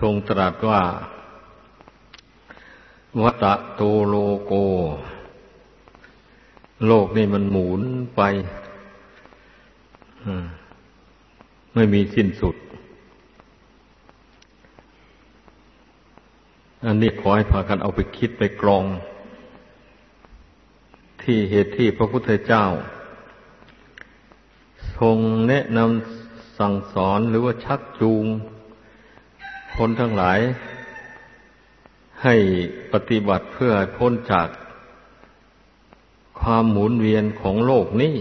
ทรงตรัสว่า วัตโตโลโก โลกนี่มันหมุนไปไม่มีสิ้นสุด อันนี้ขอให้พากันเอาไปคิดไปกรอง ที่เหตุที่พระพุทธเจ้า ทรงแนะนำสั่งสอนหรือว่าชักจูง คนทั้งหลาย ให้ปฏิบัติเพื่อพ้นจากความหมุนเวียนของโลกนี้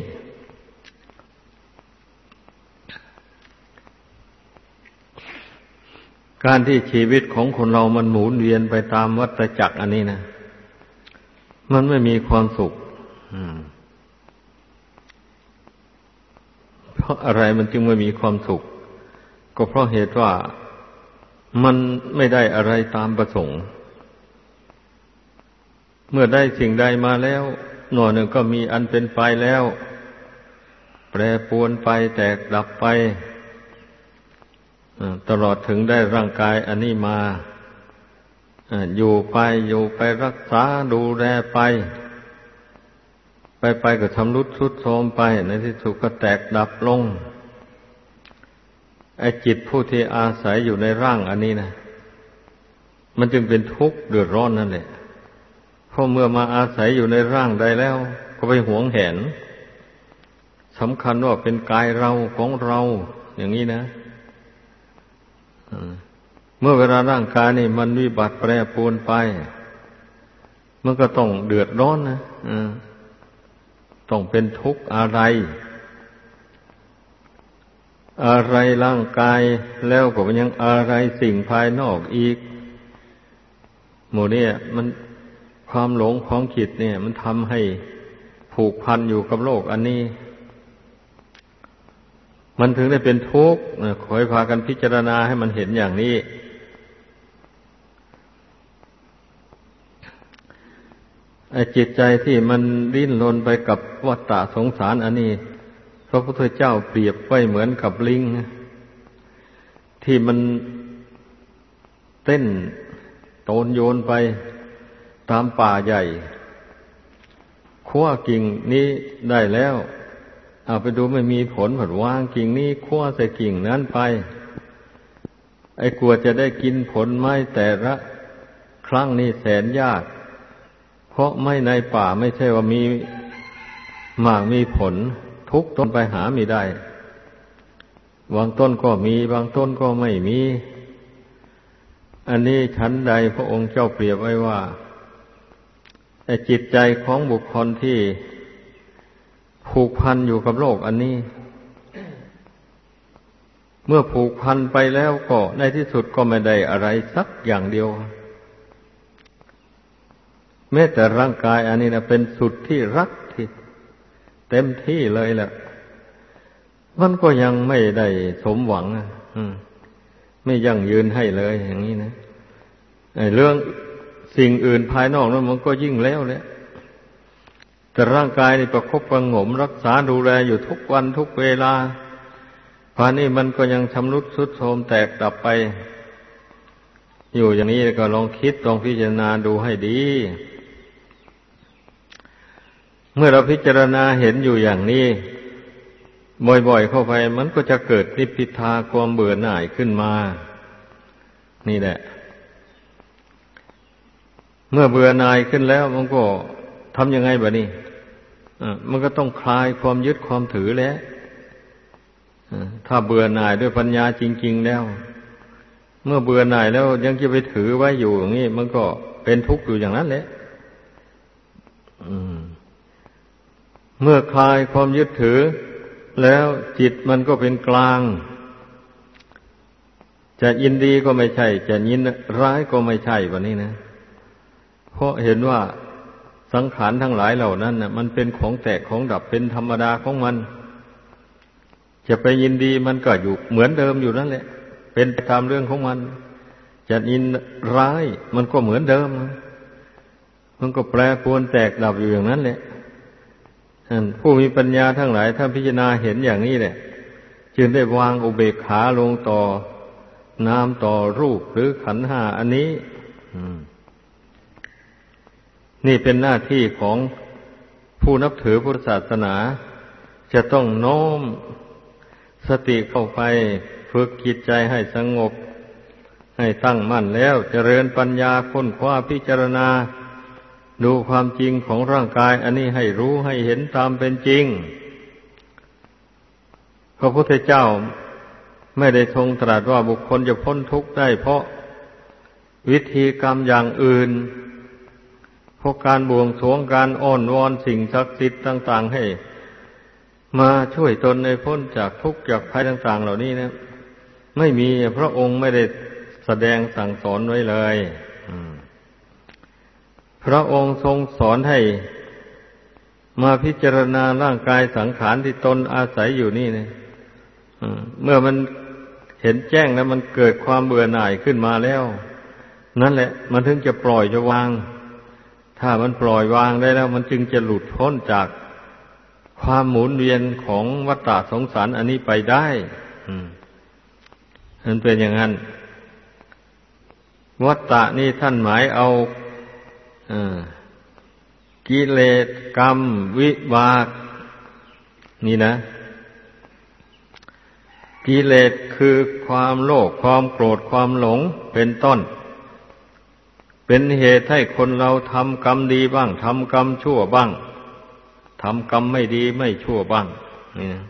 การที่ชีวิตของคนเรามันหมุนเวียนไปตามวัฏจักรอันนี้นะ มันไม่มีความสุขเพราะอะไรมันจึงไม่มีความสุข ก็เพราะเหตุว่า มันไม่ได้อะไรตามประสงค์ เมื่อได้สิ่งใดมาแล้ว หน่อหนึ่งก็มีอันเป็นไปแล้ว แปรปวนไปแตกดับไปตลอดถึงได้ร่างกายอันนี้มาอยู่ไปอยู่ไปรักษาดูแลไป ไปไปก็ทำรุดทุดโทมไป ในที่สุดก็แตกดับลง ไอ้จิตผู้ที่อาศัยอยู่ในร่างอันนี้นะมันจึงเป็นทุกข์เดือดร้อนนั่นแหละเพราะเมื่อมาอาศัยอยู่ในร่างใดแล้ว ก็ไปหวงแหนสำคัญว่าเป็นกายเราของเรา อย่างนี้นะเมื่อเวลาร่างกายนี่มันวิบัติแปรปรวนไป มันก็ต้องเดือดร้อนนะต้องเป็นทุกข์อะไร อะไรร่างกายแล้วก็ยังอะไรสิ่งภายนอกอีก หมูเนี่ย มันความหลงของจิตเนี่ย มันทำให้ผูกพันอยู่กับโลกอันนี้ มันถึงได้เป็นทุกข์ขอให้พากันพิจารณาให้มันเห็นอย่างนี้จิตใจที่มันดิ้นรนไปกับวัฏฏะสงสารอันนี้ พระพุทธเจ้าเปรียบไว้เหมือนกับลิงที่มันเต้นโตนโยนไปตามป่าใหญ่ขั้วกิ่งนี้ได้แล้ว เอาไปดูไม่มีผลผัดวางกิ่งนี้คั่วใส่กิ่งนั้นไป ไอ้กลัวจะได้กินผลไม้แต่ละครั้งนี้แสนยาก เพราะไม่ในป่าไม่ใช่ว่ามีหมากมีผล ทุกต้นไปหาไม่ได้ บางต้นก็มี บางต้นก็ไม่มี อันนี้ชั้นใดพระองค์เจ้าเปรียบไว้ว่าไอ้จิตใจของบุคคลที่ผูกพันอยู่กับโลกอันนี้ เมื่อผูกพันไปแล้วก็ในที่สุดก็ไม่ได้อะไรสักอย่างเดียว แม้แต่ร่างกายอันนี้นะเป็นสุดที่รัก เต็มที่เลยแหละ มันก็ยังไม่ได้สมหวังอไม่ยั่งยืนให้เลยอย่างนี้นะเรื่องสิ่งอื่นภายนอกนั้นมันก็ยิ่งแล้วแหละแต่ร่างกายนี่ประคบประงม รักษาดูแลอยู่ทุกวันทุกเวลาพานี่มันก็ยังชำรุดสุดโทรมแตกดับไป อยู่อย่างนี้ก็ลองคิดลองพิจารณาดูให้ดี เมื่อเราพิจารณาเห็นอยู่อย่างนี้ บ่อยๆเข้าไป มันก็จะเกิดนิพพิทาความเบื่อหน่ายขึ้นมา นี่แหละ เมื่อเบื่อหน่ายขึ้นแล้วมันก็ทำยังไงบะนี่มันก็ต้องคลายความยึดความถือแล้วถ้าเบื่อหน่ายด้วยปัญญาจริง ๆ แล้ว เมื่อเบื่อหน่ายแล้วยังจะไปถือไว้อยู่อย่างนี้มันก็เป็นทุกข์อยู่อย่างนั้นแหละ เมื่อคลายความยึดถือ แล้วจิตมันก็เป็นกลาง จะยินดีก็ไม่ใช่ จะยินร้ายก็ไม่ใช่แบบนี้นะ เพราะเห็นว่าสังขารทั้งหลายเหล่านั้นน่ะมันเป็นของแตกของดับเป็นธรรมดาของมัน จะไปยินดีมันก็อยู่เหมือนเดิมอยู่นั่นแหละ เป็นตามเรื่องของมัน จะยินร้ายมันก็เหมือนเดิม มันก็แปรปรวนแตกดับอยู่อย่างนั้นแหละ ผู้มีปัญญาทั้งหลายถ้าพิจารณาเห็นอย่างนี้แหละจึงได้วางอุเบกขาลงต่อนามต่อรูปหรือขันห้าอันนี้นี่เป็นหน้าที่ของผู้นับถือพุทธศาสนา จะต้องโน้มสติเข้าไปฝึกจิตใจให้สงบ ให้ตั้งมั่นแล้วเจริญปัญญาค้นคว้าพิจารณา ดูความจริงของร่างกาย อันนี้ให้รู้ให้เห็นตามเป็นจริง พระพุทธเจ้าไม่ได้ทรงตรัสว่าบุคคลจะพ้นทุกข์ได้ เพราะวิธีกรรมอย่างอื่นเพราะการบวงสรวงการอ้อนวอนสิ่งศักดิ์สิทธิ์ต่าง ๆ ให้ มาช่วยตนในพ้นจากทุกข์จากภัยต่าง ๆ เหล่านี้นะ ไม่มีพระองค์ไม่ได้แสดงสั่งสอนไว้เลย พระองค์ทรงสอนให้มาพิจารณาร่างกายสังขารที่ตนอาศัยอยู่นี่เนะเมื่อมันเห็นแจ้งแล้วมันเกิดความเบื่อหน่ายขึ้นมาแล้ว นั่นแหละ มันถึงจะปล่อยจะวาง ถ้ามันปล่อยวางได้แล้ว มันจึงจะหลุดพ้นจากความหมุนเวียนของวัฏฏะสงสารอันนี้ไปได้มันเป็นอย่างนั้น วัฏฏะนี่ท่านหมายเอา กิเลสกรรม วิบาก นี่นะ กิเลสคือความโลภความโกรธความหลงเป็นต้น เป็นเหตุให้คนเราทำกรรมดีบ้างทำกรรมชั่วบ้างทำกรรมไม่ดีไม่ชั่วบ้างนี่นะ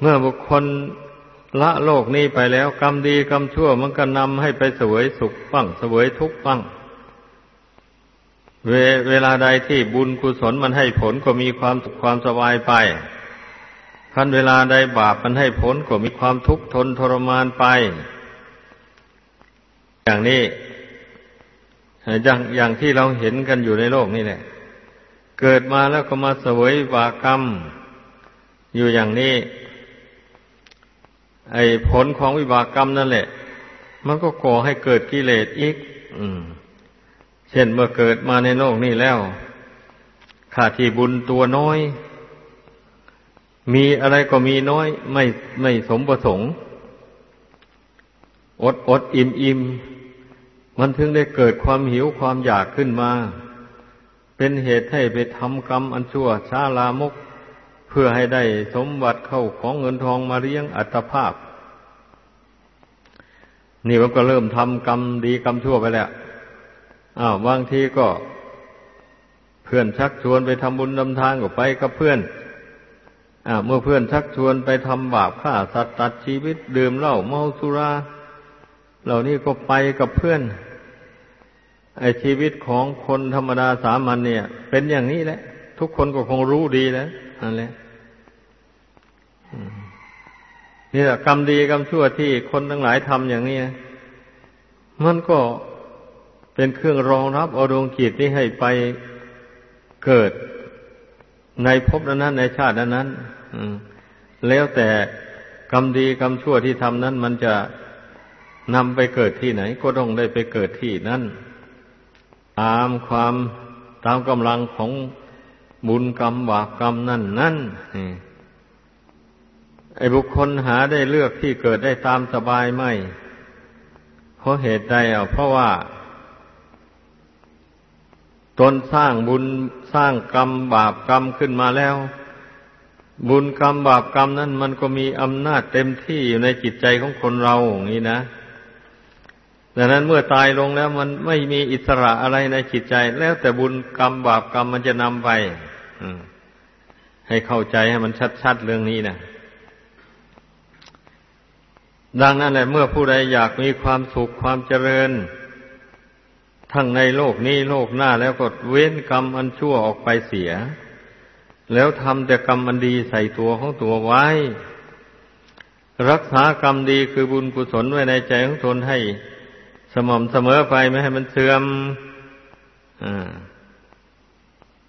เมื่อบุคคลละโลกนี้ไปแล้ว กรรมดีกรรมชั่วมันก็นำให้ไปเสวยสุขบ้างเสวยทุกข์บ้าง เวเวลาใดที่บุญกุศลมันให้ผลก็มีความสุขความสบายไปคันเวลาใดบาปมันให้ผลก็มีความทุกข์ทนทรมานไป อย่างนี้อย่างอย่างที่เราเห็นกันอยู่ในโลกนี่แหละ เกิดมาแล้วก็มาเสวยบากรรม อยู่อย่างนี้ ไอ้ผลของวิบากกรรมนั่นแหละ มันก็ก่อให้เกิดกิเลสอีก อืม เช่นเมื่อเกิดมาในโลกนี้แล้วขาดที่บุญตัวน้อย มีอะไรก็มีน้อย ไม่ไม่สมประสงค์ อดอดอิ่มอิ่มมันถึงได้เกิดความหิวความอยากขึ้นมา เป็นเหตุให้ไปทำกรรมอันชั่วช้าลามก เพื่อให้ได้สมบัติเข้าของเงินทองมาเลี้ยงอัตภาพ นี่มันก็เริ่มทำกรรมดีกรรมชั่วไปแล้ว อ้าวบางทีก็ เพื่อนชักชวนไปทำบุญทำทานก็ไปกับเพื่อนอ่าเมื่อเพื่อนชักชวนไปทำบาปฆ่าสัตว์ตัดชีวิตดื่มเหล้าเมาสุรา เหล่านี้ก็ไปกับเพื่อน ไอชีวิตของคนธรรมดาสามัญเนี่ย เป็นอย่างนี้แหละ ทุกคนก็คงรู้ดีแล้วนั่นแหละนี่แหละกรรมดีกรรมชั่วที่คนทั้งหลายทำอย่างนี้มันก็ เป็นเครื่องรองรับเอาดวงจิตที่ให้ไปเกิดในภพนั้นในชาตินั้นแล้วแต่กรรมดีกรรมชั่วที่ทำนั้น มันจะนำไปเกิดที่ไหน ก็ต้องได้ไปเกิดที่นั่นตามความตามกำลังของบุญกรรมบาปกรรมนั่นนั่นไอ้บุคคลหาได้เลือกที่เกิดได้ตามสบายไหมเพราะเหตุใดอะเพราะว่า ตนสร้างบุญสร้างกรรมบาปกรรมขึ้นมาแล้ว บุญกรรมบาปกรรมนั้นมันก็มีอำนาจเต็มที่อยู่ในจิตใจของคนเราอย่างนี้นะดังนั้นเมื่อตายลงแล้วมันไม่มีอิสระอะไรในจิตใจ แล้วแต่บุญกรรมบาปกรรมมันจะนำไปให้เข้าใจให้มันชัดๆเรื่องนี้นะดังนั้นแหละเมื่อผู้ใดอยากมีความสุขความเจริญ ทั้งในโลกนี้โลกหน้าแล้วก็เว้นกรรมอันชั่วออกไปเสีย แล้วทำแต่กรรมอันดีใส่ตัวของตัวไว้ รักษากรรมดีคือบุญกุศลไว้ในใจของตนให้ สม่ำเสมอไปไม่ให้มันเสื่อม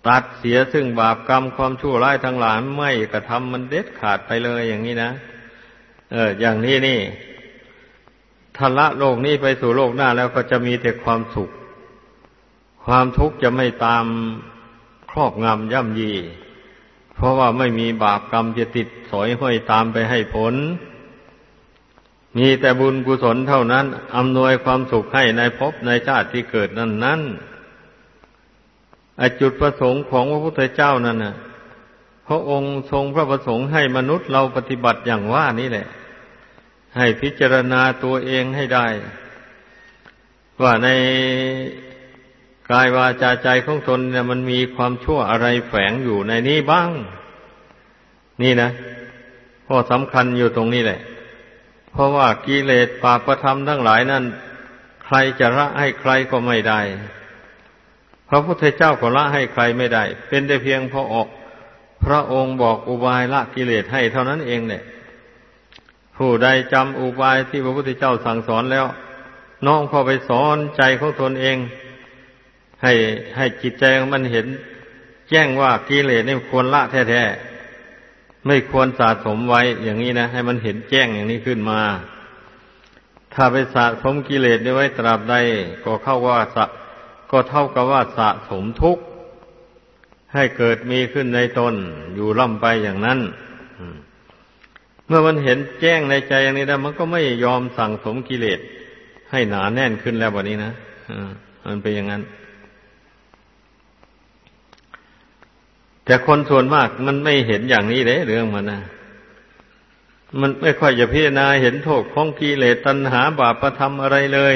ตัดเสียซึ่งบาปกรรมความชั่วร้ายทั้งหลายไม่กระทำมันเด็ดขาดไปเลยอย่างนี้นะเออ อย่างนี้นี่ทละโลกนี้ไปสู่โลกหน้าแล้วก็จะมีแต่ความสุข ความทุกข์จะไม่ตามครอบงำย่ำยี เพราะว่าไม่มีบาปกรรมจะติดสอยห้อยตามไปให้ผล มีแต่บุญกุศลเท่านั้นอำนวยความสุขให้ในภพในชาติที่เกิดนั้นนั้นจุดประสงค์ของพระพุทธเจ้านั่นนะพระองค์ทรงพระประสงค์ให้มนุษย์เราปฏิบัติอย่างว่านี่แหละ ให้พิจารณาตัวเองให้ได้ ว่าใน กายวาจาใจของตนเนี่ยมันมีความชั่วอะไรแฝงอยู่ในนี้บ้าง นี่นะข้อสำคัญอยู่ตรงนี้แหละ เพราะว่ากิเลสปาประธรรมทั้งหลายนั้น ใครจะละให้ใครก็ไม่ได้ พระพุทธเจ้าก็ละให้ใครไม่ได้ เป็นแต่เพียงพอออกพระองค์บอกอุบายละกิเลสให้เท่านั้นเองเนี่ย ผู้ใดจำอุบายที่พระพุทธเจ้าสั่งสอนแล้ว น้องพอไปสอนใจของตนเอง ให้ให้จิตใจมันเห็น แจ้งว่ากิเลสนี่ควรละแท้ๆไม่ควรสะสมไว้อย่างนี้นะให้มันเห็นแจ้งอย่างนี้ขึ้นมา ถ้าไปสะสมกิเลสไว้ตราบใด ก็เข้าว่าสะก็เท่ากับว่าสะสมทุกข์ให้เกิดมีขึ้นในตนอยู่ล่ำไปอย่างนั้นเมื่อมันเห็นแจ้งในใจอย่างนี้แล้วมันก็ไม่ยอมสั่งสมกิเลสให้หนาแน่นขึ้นแล้ววันนี้นะมันเป็นอย่างนั้น แต่คนส่วนมากมันไม่เห็นอย่างนี้เลยเรื่องมันนะมันไม่ค่อยจะพิจารณาเห็นโทษของกิเลสตัณหาบาปประทำอะไรเลย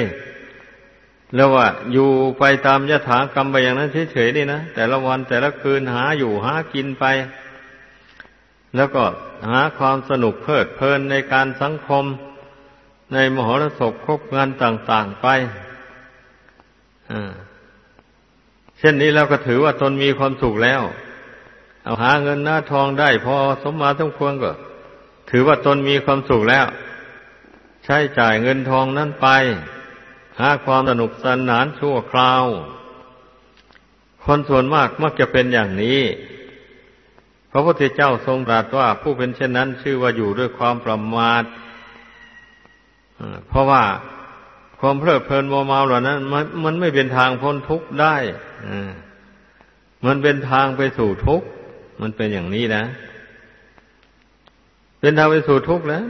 แล้วว่าอยู่ไปตามยถากรรมไปอย่างนั้นเฉยๆนี่นะแต่ละวันแต่ละคืนหาอยู่หากินไป แล้วก็หาความสนุกเพลิดเพลินในการสังคม ในมหรสพคบงานต่าง ๆไปเช่นนี้เราก็ถือว่าตนมีความสุขแล้ว เอาหาเงินหน้าทองได้พอสมมาทั้งควรก็ ถือว่าตนมีความสุขแล้ว ใช้จ่ายเงินทองนั้นไป หาความสนุกสนานชั่วคราว คนส่วนมากมักจะเป็นอย่างนี้พระพุทธเจ้าทรงตรัสว่าผู้เป็นเช่นนั้น ชื่อว่าอยู่ด้วยความประมาทเพราะว่าความเพลิดเพลินโมเมาเหล่านั้นมันมันไม่เป็นทางพ้นทุกข์ได้มันเป็นทางไปสู่ทุกข์ มันเป็นอย่างนี้นะ เป็นทางไปสู่ทุกข์แล้ว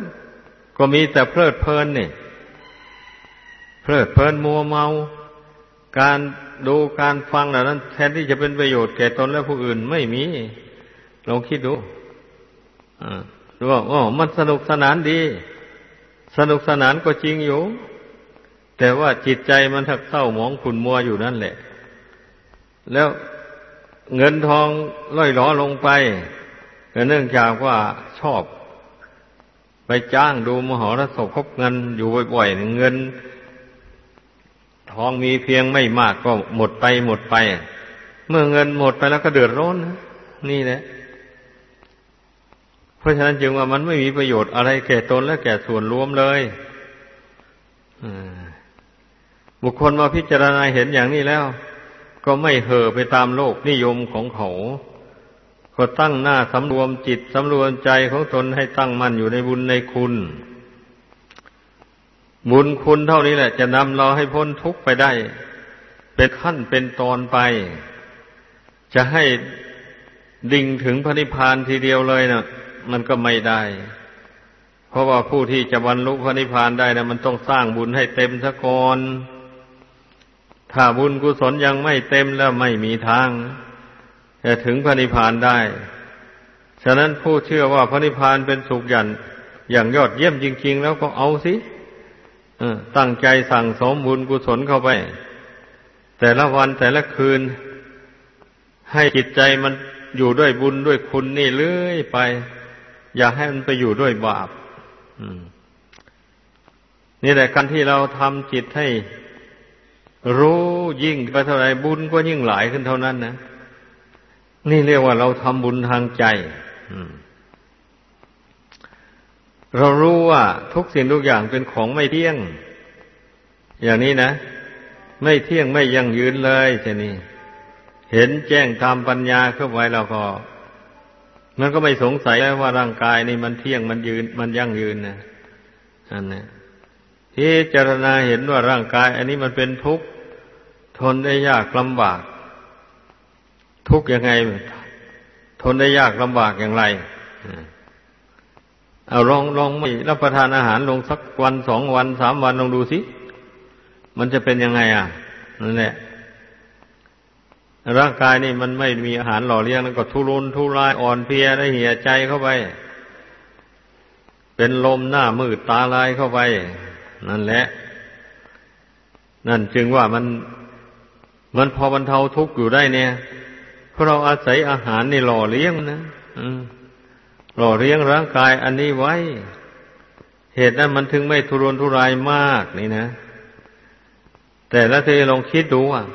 ก็มีแต่เพลิดเพลินเนี่ยเพลิดเพลินมัวเมา การดูการฟังเหล่านั้น แทนที่จะเป็นประโยชน์แก่ตนและผู้อื่นไม่มีลองคิดดูดูว่าอ๋อมันสนุกสนานดี สนุกสนานก็จริงอยู่ แต่ว่าจิตใจมันถักเศร้าหมองขุนมัวอยู่นั่นแหละ แล้ว เงินทองล่อยหลอลงไปเนื่องจากว่าชอบ ไปจ้างดูมหรสพคบเงินอยู่บ่อยๆเงิน ทองมีเพียงไม่มากก็หมดไปหมดไป เมื่อเงินหมดไปแล้วก็เดือดร้อนนี่แหละ เพราะฉะนั้นจึงว่ามันไม่มีประโยชน์อะไรแก่ตนและแก่ส่วนรวมเลยบุคคลมาพิจารณาเห็นอย่างนี้แล้ว ก็ไม่เห่อไปตามโลกนิยมของเขา ก็ตั้งหน้าสำรวมจิตสำรวมใจของตนให้ตั้งมั่นอยู่ในบุญในคุณ บุญคุณเท่านี้แหละ จะนำเราให้พ้นทุกข์ไปได้ เป็นขั้นเป็นตอนไป จะให้ดิ่งถึงพระนิพพานทีเดียวเลยนะมันก็ไม่ได้ เพราะว่าผู้ที่จะบรรลุพระนิพพานได้นะมันต้องสร้างบุญให้เต็มสะก่อน ถ้าบุญกุศลยังไม่เต็มแล้วไม่มีทาง จะถึงพระนิพพานได้ ฉะนั้นผู้เชื่อว่าพระนิพพานเป็นสุขยันอย่างยอดเยี่ยมจริง ๆ แล้วก็เอาสิตั้งใจสั่งสมบุญกุศลเข้าไป แต่ละวันแต่ละคืน ให้จิตใจมันอยู่ด้วยบุญด้วยคุณนี่เลื่อยไป อย่าให้มันไปอยู่ด้วยบาปนี่แหละการที่เราทำจิตให้ รู้ยิ่งไปเท่าไรบุญก็ยิ่งหลายขึ้นเท่านั้นนะนี่เรียกว่าเราทำบุญทางใจเรารู้ว่าทุกสิ่งทุกอย่างเป็นของไม่เที่ยง อย่างนี้นะ ไม่เที่ยงไม่ยั่งยืนเลยเช่นี่เห็นแจ้งตามปัญญาเข้าไว้เราก็มันก็ไม่สงสัยแล้วว่าร่างกายนี่มันเที่ยงมันยืน มันยั่งยืนนะอันนี้ที่เจรณาเห็นว่าร่างกาย อันนี้มันเป็นทุกข์ ทนได้ยากลำบาก ทุกยังไง ทนได้ยากลำบากอย่างไรเอาลองลองไม่รับประทานอาหารลงสักวันสองวันสามวันลองดูสิ มันจะเป็นยังไง อะนั่นแหละร่างกายนี่มันไม่มีอาหารหล่อเลี้ยงแล้วก็ทุรนทุรายอ่อนเพลียได้เหี่ยใจเข้าไป เป็นลมหน้ามืดตาลายเข้าไป นั่นแหละ นั่นจึงว่ามัน มันพอบรรเทาทุกข์อยู่ได้เนี่ย เพราะเราอาศัยอาหารนี่หล่อเลี้ยงนะหล่อเลี้ยงร่างกายอันนี้ไว้ เหตุนั้นมันถึงไม่ทุรนทุรายมากนี่นะ แต่ละเธอลองคิดดูอะ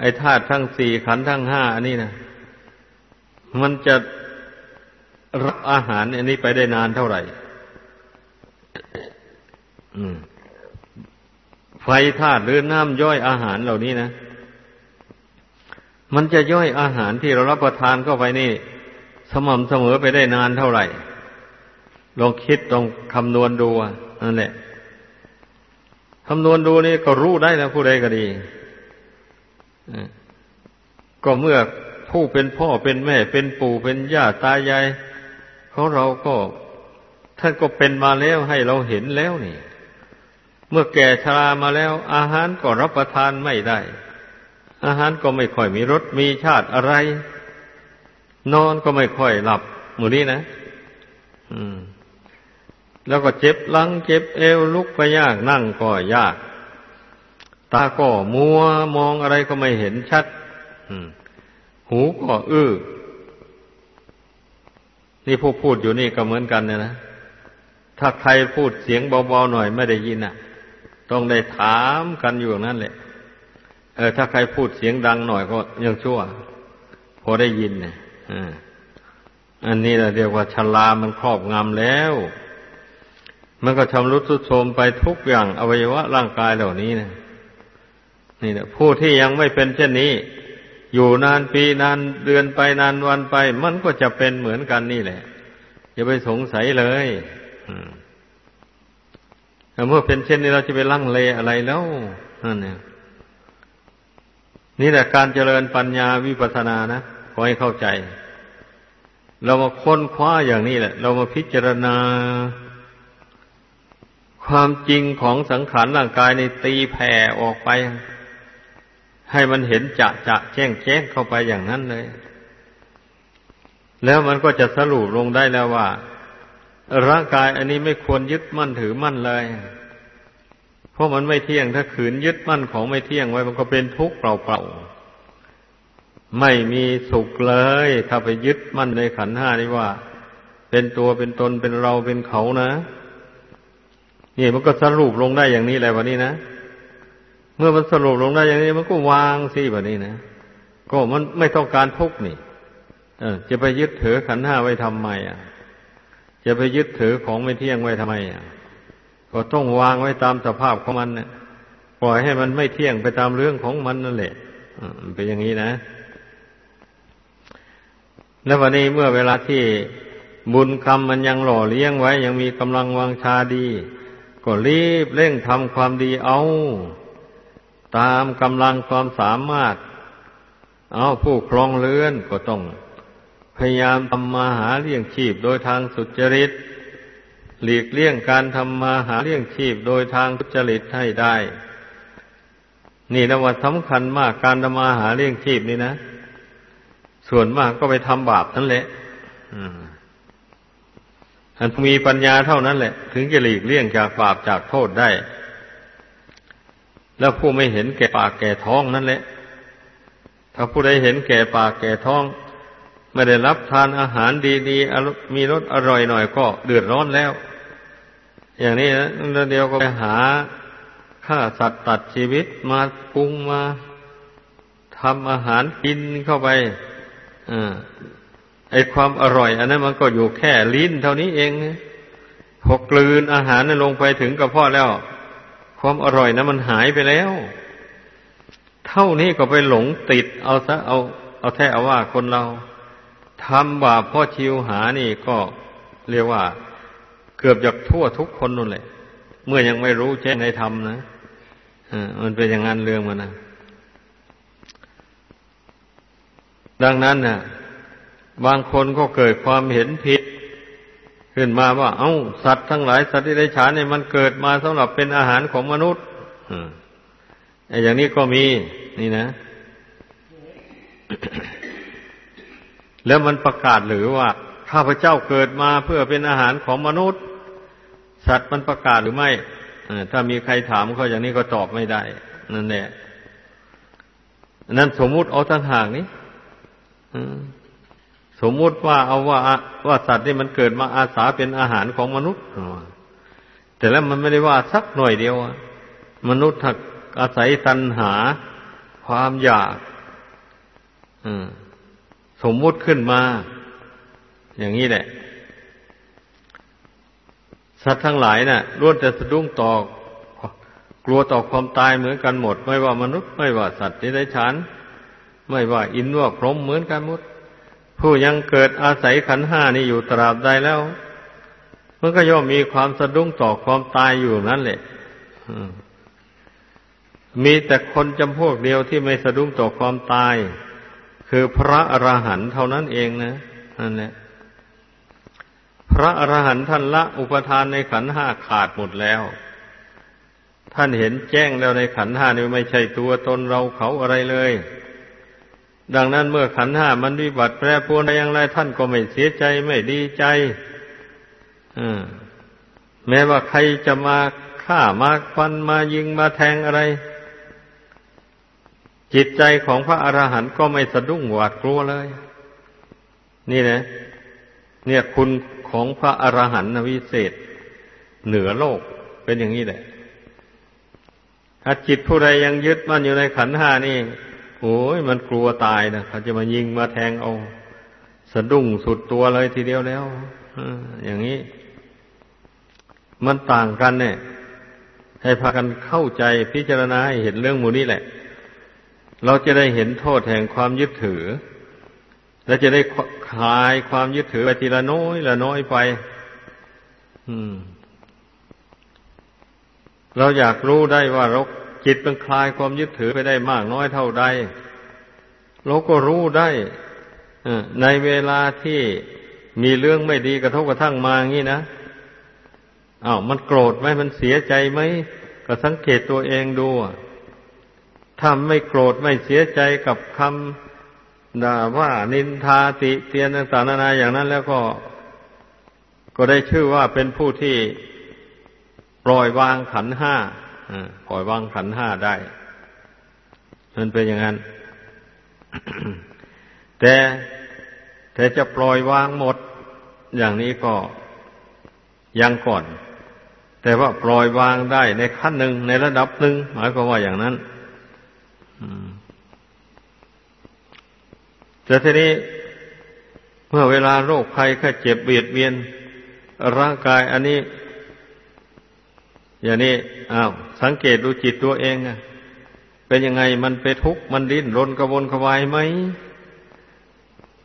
ไอ้ธาตุทั้งสี่ขันธ์ทั้งห้าอันนี้นะมันจะรับอาหารอันนี้ไปได้นานเท่าไหร่ ไฟธาตุหรือน้ำย่อยอาหารเหล่านี้นะ มันจะย่อยอาหารที่เรารับประทานเข้าไปนี่ สม่ำเสมอไปได้นานเท่าไหร่ ลองคิดลองคำนวณดูนั่นแหละคำนวณดูนี่ก็รู้ได้นะผู้ใดก็ดีก็เมื่อผู้เป็นพ่อเป็นแม่ เป็นปู่เป็นย่าตายายของเราก็ท่านก็เป็นมาแล้วให้เราเห็นแล้วนี่ เมื่อแก่ชรามาแล้ว อาหารก็รับประทานไม่ได้ อาหารก็ไม่ค่อยมีรสมีชาติอะไร นอนก็ไม่ค่อยหลับหมู่นี้นะ อืม แล้วก็เจ็บหลัง เจ็บเอวลุกก็ยากนั่งก็ยาก ตาก็มัวมองอะไรก็ไม่เห็นชัดหูก็อื้อนี่ผู้พูดอยู่นี่ก็เหมือนกันเนี่ยนะถ้าใครพูดเสียงเบาๆหน่อยไม่ได้ยินอะ ต้องได้ถามกันอยู่นั่นแหละ เออ ถ้าใครพูดเสียงดังหน่อยก็ยังชั่ว พอได้ยินเนี่ยอันนี้เราเรียกว่าชลามันครอบงำแล้ว มันก็ชำรุดทรุดโทรมไปทุกอย่างอวัยวะร่างกายเหล่านี้นะนี่นะผู้ที่ยังไม่เป็นเช่นนี้ อยู่นานปีนานเดือนไปนานวันไป มันก็จะเป็นเหมือนกันนี่แหละอย่าไปสงสัยเลย อืม เมื่อเป็นเช่นนี้เราจะไปลั่งเลอะไรแล้วนั่นเนี่ยนี่แหละการเจริญปัญญาวิปัสสนานะขอให้เข้าใจ เรามาค้นคว้าอย่างนี้แหละ เรามาพิจารณา ความจริงของสังขารร่างกายในตีแผ่ออกไป ให้มันเห็นจะจะแจ้งแจ้งเข้าไปอย่างนั้นเลย แล้วมันก็จะสรุปลงได้แล้วว่า ร่างกายอันนี้ไม่ควรยึดมั่นถือมั่นเลย เพราะมันไม่เที่ยง ถ้าขืนยึดมั่นของไม่เที่ยงไว้ มันก็เป็นทุกข์เปล่าๆ ไม่มีสุขเลย ถ้าไปยึดมั่นในขันห้านี้ว่า เป็นตัวเป็นตนเป็นเราเป็นเขานะนี่มันก็สรุปลงได้อย่างนี้แหละวันนี้นะ เมื่อมันสรุปลงได้อย่างนี้ มันก็วางสิแบบนี้นะ ก็มันไม่ต้องการทุกข์นี่ เออ จะไปยึดถือขันห้าไว้ทำไมอะ จะไปยึดถือของไม่เที่ยงไว้ทำไมก็ต้องวางไว้ตามสภาพของมันนะปล่อยให้มันไม่เที่ยงไปตามเรื่องของมันนั่นแหละเป็นอย่างนี้นะ แล้ววันนี้เมื่อเวลาที่บุญกรรมมันยังหล่อเลี้ยงไว้ ยังมีกำลังวังชาดี ก็รีบเร่งทำความดีเอา ตามกำลังความสามารถ เอาผู้ครองเรือนก็ต้อง พยายามทำมาหาเลี้ยงชีพโดยทางสุจริต หลีกเลี่ยงการทำมาหาเลี้ยงชีพโดยทางทุจริตให้ได้ นี่นะว่าสำคัญมากการทำมาหาเลี้ยงชีพนี่นะ ส่วนมากก็ไปทำบาปนั่นแหละอันมีปัญญาเท่านั้นแหละ ถึงจะหลีกเลี่ยงจากบาปจากโทษได้ แล้วผู้ไม่เห็นแก่ปากแก่ท้องนั่นแหละ ถ้าผู้ใดเห็นแก่ปากแก่ท้อง ไม่ได้รับทานอาหารดีๆมีรสอร่อยหน่อยก็เดือดร้อนแล้ว อย่างนี้นะเดียวก็ไปหาฆ่าสัตว์ตัดชีวิตมาปรุงมาทำอาหารกินเข้าไปอไอความอร่อย อันนั้นมันก็อยู่แค่ลิ้นเท่านี้เองพอกลืนอาหารนั้นลงไปถึงกระเพาะแล้ว ความอร่อยนั้นมันหายไปแล้ว เท่านี้ก็ไปหลงติด เอาซะเอาเอาแท้เอาว่าคนเรา ทำบาปเพ่อชิวหานี่ก็เรียกว่า เกือบจะทั่วทุกคนนั่นแหละ เมื่อยังไม่รู้แจ้งในธรรมนะมันเป็นอย่างนั้นเรื่องมันนะดังนั้นนะ่ะ บางคนก็เกิดความเห็นผิด ขึ้นมาว่าเอา้าสัตว์ทั้งหลายสัตว์ที่ได้ฉานเนี่ยมันเกิดมาสำหรับเป็นอาหารของมนุษย์ไอ้อย่างนี้ก็มีนี่นะ แล้วมันประกาศหรือว่าข้าพเจ้าเกิดมาเพื่อเป็นอาหารของมนุษย์ สัตว์มันประกาศหรือไม่ถ้ามีใครถามเขาอย่างนี้ก็ตอบไม่ได้ นั่นแหละนั่นสมมุติเอาทั้งห่างนี้สมมุติว่าเอาว่าว่าสัตว์นี่มันเกิดมาอาสาเป็นอาหารของมนุษย์แต่แล้วมันไม่ได้ว่าสักหน่อยเดียวมนุษย์ถักอาศัยตัณหา ความอยาก อืม สมมุติขึ้นมา อย่างนี้แหละ สัตว์ทั้งหลายนะ่ะล้วนจะสะดุ้งต่อกลัวต่อความตายเหมือนกันหมด ไม่ว่ามนุษย์ไม่ว่าสัตว์ที่ได้ฉันไม่ว่าอินว่าพรหมเหมือนกันหมด ผู้ยังเกิดอาศัยขันห้านี่อยู่ตราบใดแล้ว มันก็ย่อมมีความสะดุ้งต่อความตายอยู่นั่นแหละมีแต่คนจำพวกเดียวที่ไม่สะดุ้งต่อความตาย คือพระอระหันต์เท่านั้นเองนะนั่นแหละพระอระหันต์ท่านละอุปทานในขันห้าขาดหมดแล้ว ท่านเห็นแจ้งแล้วในขันห้านี่ไม่ใช่ตัวตนเราเขาอะไรเลย ดังนั้นเมื่อขันห้ามันวิบัติแปรปรวนอะไรอย่างไร ท่านก็ไม่เสียใจไม่ดีใจแม้ว่าใครจะมาฆ่ามาฟันมายิงมาแทงอะไร จิตใจของพระอรหันต์ก็ไม่สะดุ้งหวาดกลัวเลย นี่นะ เนี่ยคุณของพระอรหันต์วิเศษ เหนือโลกเป็นอย่างนี้แหละถ้าจิตผู้ใดยังยึดมั่นอยู่ในขันห้านี่โอ้ยมันกลัวตายนะเขาจะมายิงมาแทงเอาสะดุ้งสุดตัวเลยทีเดียวแล้วอย่างนี้ มันต่างกันเนี่ย ให้พากันเข้าใจพิจารณาให้เห็นเรื่องมูนี้แหละ เราจะได้เห็นโทษแห่งความยึดถือ และจะได้คลายความยึดถือไปทีละน้อยละน้อยไปเราอยากรู้ได้ว่าเราจิตมันคลายความยึดถือไปได้มากน้อยเท่าใดเราก็รู้ได้ในเวลาที่มีเรื่องไม่ดีกระทบกระทั่งมาอย่างนี้นะอา้าวมันโกรธไหมมันเสียใจไหมก็สังเกตตัวเองดู ถ้าไม่โกรธไม่เสียใจกับคำด่าว่านินทาติเตียนต่างๆนานาอย่างนั้นแล้วก็ ก็ได้ชื่อว่าเป็นผู้ที่ปล่อยวางขันห้าปล่อยวางขันห้าได้ มันเป็นอย่างนั้น แต่แต่จะปล่อยวางหมด อย่างนี้ก็ยังก่อน แต่ว่าปล่อยวางได้ในขั้นหนึ่งในระดับหนึ่งหมายความว่าอย่างนั้น แต่ทีนี้เมื่อเวลาโรคภัยแค่เจ็บเบียดเบียน ร่างกายอันนี้ อย่างนี้อ้าวสังเกตดูจิตตัวเองอะเป็นยังไงมันไปทุกข์มันดิ้นรนกระวนกระวายไหม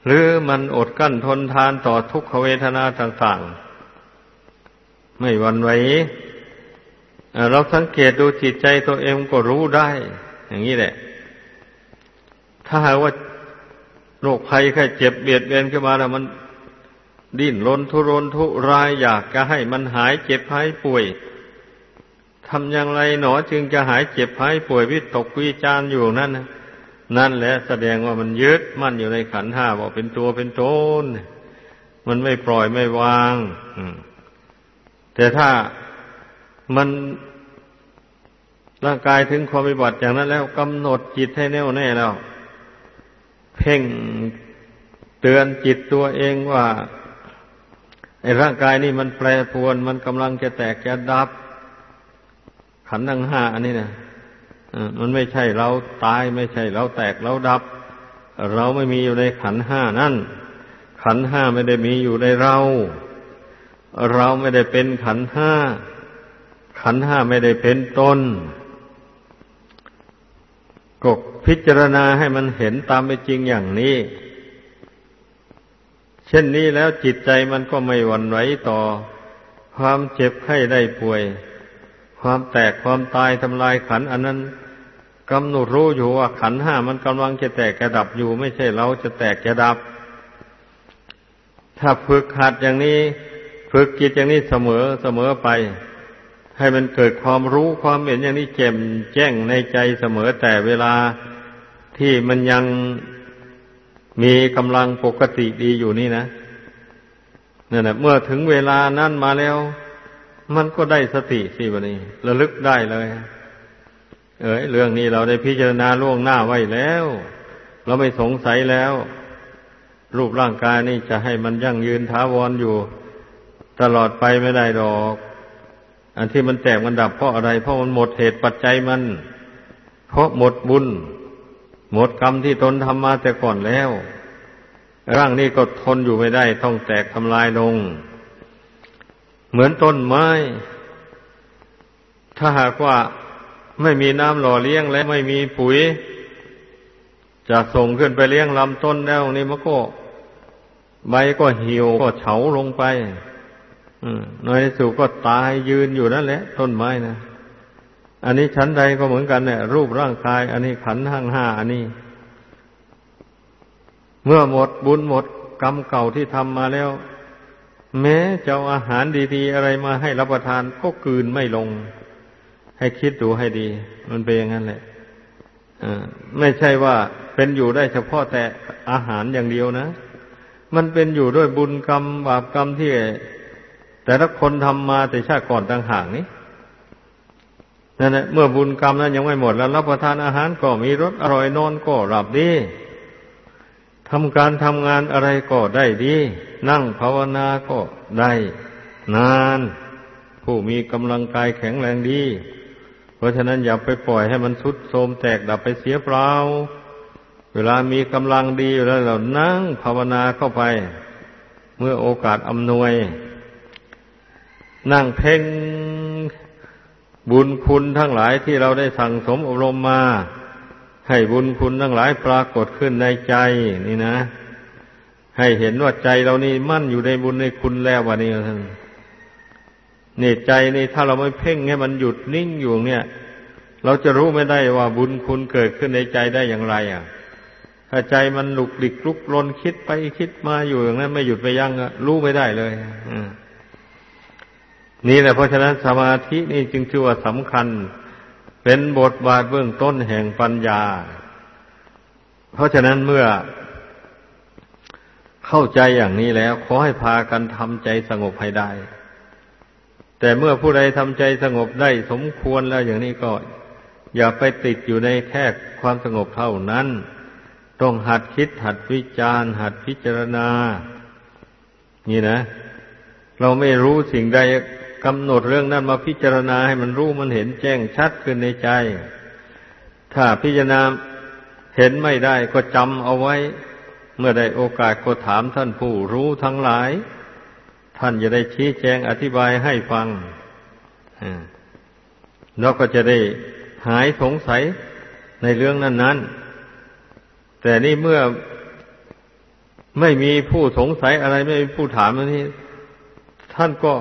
หรือมันอดกั้นทนทานต่อทุกขเวทนาต่าง ๆ ไม่วันไหวเราสังเกตดูจิตใจตัวเองก็รู้ได้ อย่างนี้แหละ ถ้าหากว่าโรคภัยแค่เจ็บเบียดเบียนขึ้นมาแล้วมันดิ้นรนทุรนทุรายอยากจะให้มันหายเจ็บหายป่วยทำอย่างไรหนอจึงจะหายเจ็บหายป่วยวิตกวิจารอยู่นั่นนั่นแหละแสดงว่ามันยึดมั่นอยู่ในขันห้าบอกเป็นตัวเป็นตนมันไม่ปล่อยไม่วางแต่ถ้ามัน ร่างกายถึงความวิบัติอย่างนั้นแล้วกำหนดจิตให้แน่วแน่แล้ว เพ่งเตือนจิตตัวเองว่าไอ้ร่างกายนี่มันแปรปรวน มันกำลังจะแตกจะดับ ขันธ์ทั้งห้าอันนี้นะมันไม่ใช่เราตายไม่ใช่เราแตกเราดับ เราไม่มีอยู่ในขันห้านั่น ขันห้าไม่ได้มีอยู่ในเรา เราไม่ได้เป็นขันห้าขันห้าไม่ได้เป็นตน ก็พิจารณาให้มันเห็นตามไปจริงอย่างนี้ เช่นนี้แล้วจิตใจมันก็ไม่หวั่นไหวต่อ ความเจ็บไข้ได้ป่วย ความแตกความตายทำลายขัน อันนั้นกำหนดรู้อยู่ว่าขันห้ามันกำลังจะแตกกระดับอยู่ ไม่ใช่เราจะแตกจะดับ ถ้าฝึกหัดอย่างนี้ ฝึกจิตอย่างนี้เสมอเสมอไป ให้มันเกิดความรู้ความเห็นอย่างนี้แจ่มแจ้งในใจเสมอแต่เวลาที่มันยังมีกำลังปกติดีอยู่นี่นะนั่นแหละเมื่อถึงเวลานั้นมาแล้ว มันก็ได้สติสิวันนี้ระลึกได้เลย เอ้ยเรื่องนี้เราได้พิจารณาล่วงหน้าไว้แล้ว เราไม่สงสัยแล้ว รูปร่างกายนี่จะให้มันยั่งยืนท้าวรออยู่ ตลอดไปไม่ได้ดอก อันที่มันแตกมันดับเพราะอะไร เพราะมันหมดเหตุปัจจัยมัน เพราะหมดบุญ หมดกรรมที่ตนทำมาแต่ก่อนแล้ว ร่างนี้ก็ทนอยู่ไม่ได้ ต้องแตกทำลายลง เหมือนต้นไม้ ถ้าหากว่าไม่มีน้ำหล่อเลี้ยงและไม่มีปุ๋ย จะส่งขึ้นไปเลี้ยงลำต้นแล้วนี่มันก็ใบก็เหี่ยวก็เฉาลงไป ในสุก็ตายยืนอยู่นั่นแหละ ต้นไม้นะอันนี้ชั้นใดก็เหมือนกันเนี่ยรูปร่างกาย อันนี้ขันห้างห้าอันนี้ เมื่อหมดบุญหมดกรรมเก่าที่ทำมาแล้ว แม้จะเอาอาหารดีๆ อะไรมาให้รับประทานก็กืนไม่ลง ให้คิดดูให้ดี มันเป็นอย่างนั้นแหละไม่ใช่ว่าเป็นอยู่ได้เฉพาะแต่อาหารอย่างเดียวนะ มันเป็นอยู่ด้วยบุญกรรมบาปกรรมที่ แต่ละคนทำมาแต่ชาติก่อนต่างหากนี้นั่นแหละเมื่อบุญกรรมนั้นยังไม่หมดแล้ว รับประทานอาหารก็มีรสอร่อยนอนก็หลับดีทำการทำงานอะไรก็ได้ดี นั่งภาวนาก็ได้ นาน ผู้มีกำลังกายแข็งแรงดี เพราะฉะนั้นอย่าไปปล่อยให้มันทุดโทมแตกดับไปเสียเปล่า เวลามีกำลังดีแล้วเรานั่งภาวนาเข้าไป เมื่อโอกาสอำนวย นั่งเพ่งบุญคุณทั้งหลายที่เราได้สั่งสมอบรมมา ให้บุญคุณทั้งหลายปรากฏขึ้นในใจ นี่นะ ให้เห็นว่าใจเรานี่มั่นอยู่ในบุญในคุณแล้ววันนี้ท่านนี่ใจนี่ถ้าเราไม่เพ่งให้มันหยุดนิ่งอยู่เนี่ย เราจะรู้ไม่ได้ว่าบุญคุณเกิดขึ้นในใจได้อย่างไร อะ ถ้าใจมันหลุกหลิกลุกลนคิดไปคิดมาอยู่อย่างนั้น ไม่หยุดไปยั้งรู้ไม่ได้เลย นี่แหละเพราะฉะนั้นสมาธินี่จึงชื่อว่าสำคัญ เป็นบทบาทเบื้องต้นแห่งปัญญา เพราะฉะนั้นเมื่อเข้าใจอย่างนี้แล้ว ขอให้พากันทำใจสงบให้ได้ แต่เมื่อผู้ใดทำใจสงบได้สมควรแล้วอย่างนี้ก็ อย่าไปติดอยู่ในแค่ความสงบเท่านั้น ต้องหัดคิดหัดวิจารณ์ หัดพิจารณา นี่นะ เราไม่รู้สิ่งใด กำหนดเรื่องนั้นมาพิจารณาให้มันรู้มันเห็นแจ้งชัดขึ้นในใจ ถ้าพิจารณาเห็นไม่ได้ก็จำเอาไว้ เมื่อได้โอกาสก็ถามท่านผู้รู้ทั้งหลาย ท่านจะได้ชี้แจงอธิบายให้ฟังแล้วก็จะได้หายสงสัยในเรื่องนั้นนั้นแต่นี่เมื่อไม่มีผู้สงสัยอะไรไม่มีผู้ถามนี่ท่านก็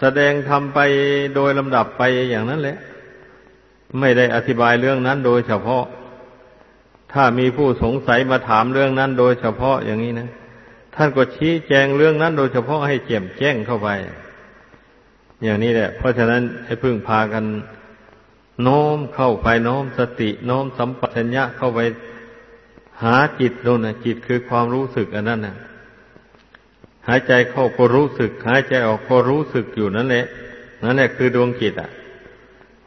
แสดงทำไปโดยลำดับไปอย่างนั้นแหละ ไม่ได้อธิบายเรื่องนั้นโดยเฉพาะ ถ้ามีผู้สงสัยมาถามเรื่องนั้นโดยเฉพาะอย่างนี้นะ ท่านก็ชี้แจงเรื่องนั้นโดยเฉพาะให้แจ่มแจ้งเข้าไป อย่างนี้แหละ เพราะฉะนั้นให้พึ่งพากันโน้มเข้าไปโน้มสติโน้มสัมปชัญญะเข้าไปหาจิตโน่นนะจิตคือความรู้สึกอันนั้นนะ หายใจเข้าก็รู้สึก หายใจออกก็รู้สึกอยู่นั่นแหละนั่นแหละคือดวงจิตอะ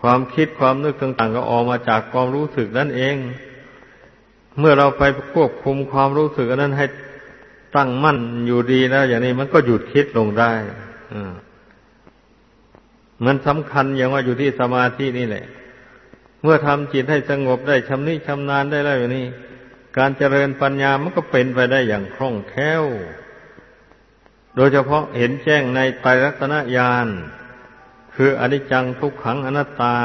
ความคิดความนึกต่างๆ ก็ออกมาจากความรู้สึกนั่นเอง เมื่อเราไปควบคุมความรู้สึกนั้นให้ตั้งมั่นอยู่ดีแล้ว อย่างนี้มันก็หยุดคิดลงได้มันสำคัญอย่างว่าอยู่ที่สมาธินี่แหละ เมื่อทำจิตให้สงบได้ชำนิชำนาญได้แล้วอย่างนี้ การเจริญปัญญามันก็เป็นไปได้อย่างคล่องแคล่ว โดยเฉพาะเห็นแจ้งในไตรลักษณญาณคืออนิจจังทุกขังอนัตตา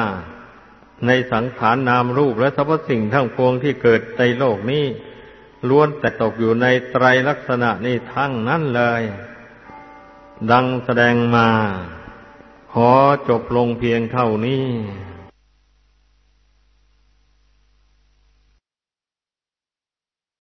ในสังขารนามรูปและสรรพสิ่งทั้งปวงที่เกิดในโลกนี้ล้วนแต่ตกอยู่ในไตรลักษณะนี้ทั้งนั้นเลย ดังแสดงมา ขอจบลงเพียงเท่านี้